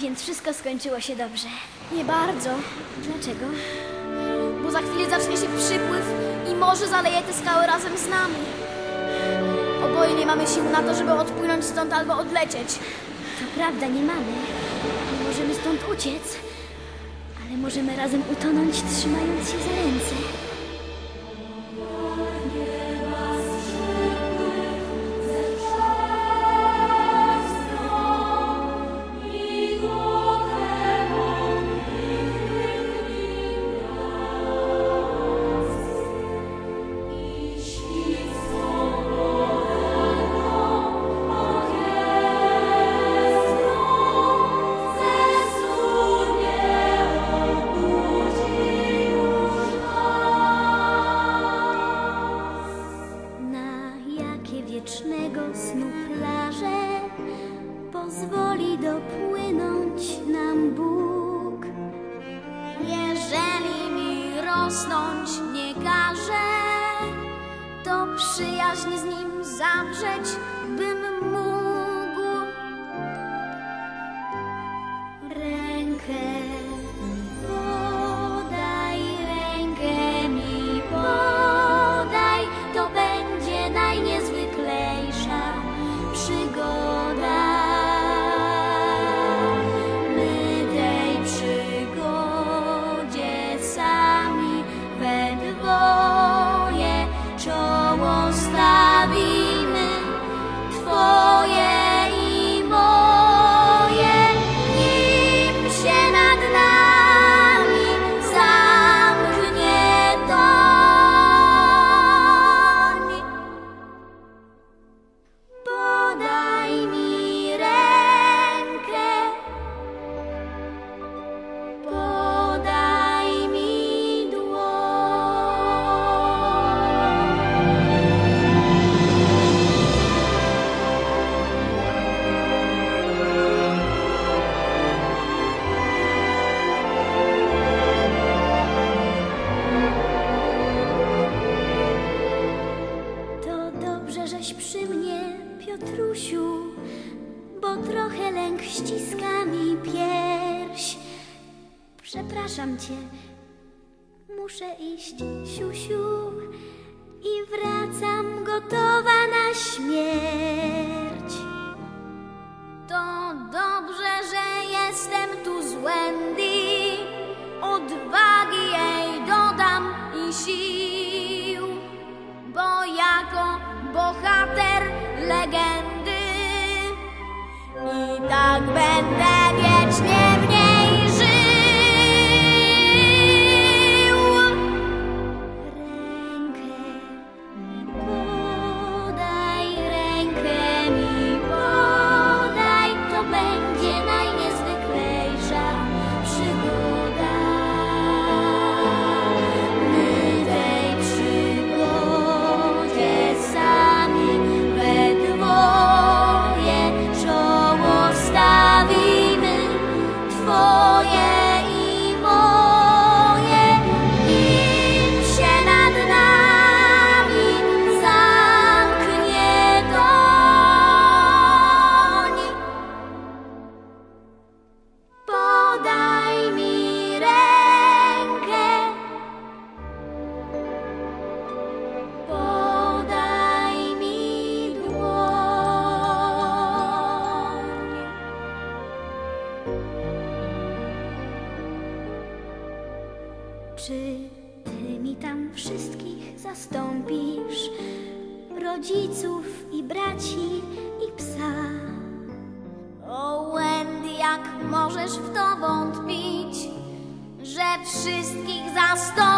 więc wszystko skończyło się dobrze. Nie bardzo, Dlaczego? bo za chwilę zacznie się przypływ i morze zaleje te skały razem z nami. Oboje nie mamy sił na to, żeby odpłynąć stąd albo odlecieć. To prawda, nie mamy. Nie możemy stąd uciec, ale możemy razem utonąć, trzymając się za ręce. Rosnąć nie każe, to przyjaźń z nim zawrzeć bym trochę lęk ściska mi pierś. Przepraszam cię, muszę iść, siusiu, i wracam gotowa na śmierć. To dobrze, że jestem tu z Wendy. Odwagi jej dodam i sił, bo jako bohater legendy i tak Czy ty mi tam wszystkich zastąpisz? Rodziców i braci i psa. O Wendy, jak możesz w to wątpić, że wszystkich zastąpisz?